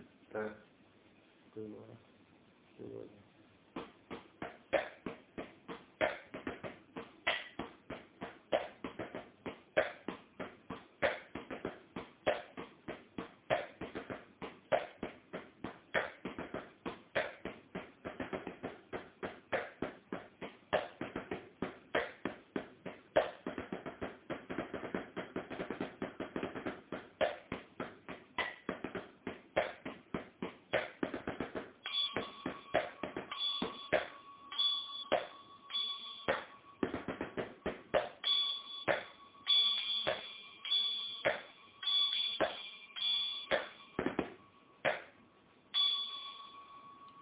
चित्ता